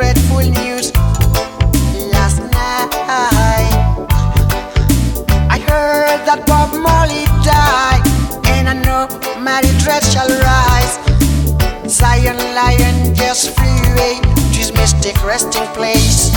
dreadful news last night. I heard that Bob Marley died. And I know mighty dread shall rise. Zion lion just flew away to his mystic resting place.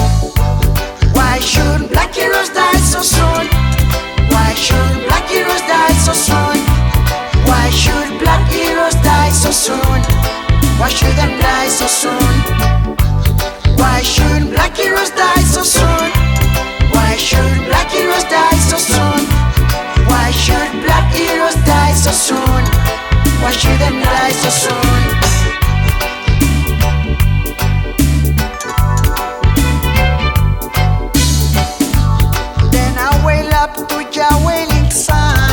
Then I wail up to wailing sun.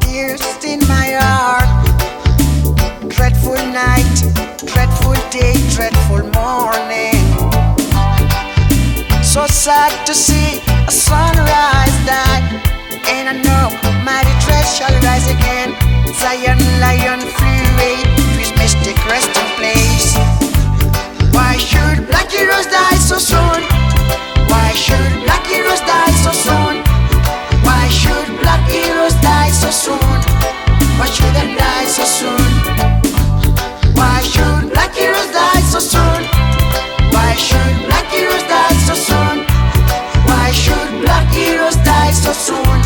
Tears in my heart. Dreadful night, dreadful day, dreadful morning. So sad to see a sunrise die. And I know mighty dread shall rise again. Zion, lion, freeway between mystic resting place. Why should black heroes die so soon? Why should black heroes die so soon? Why should black heroes die so soon? Why should they die so soon? Why should black heroes die so soon? Why should black heroes die so soon? Why should black heroes die so soon?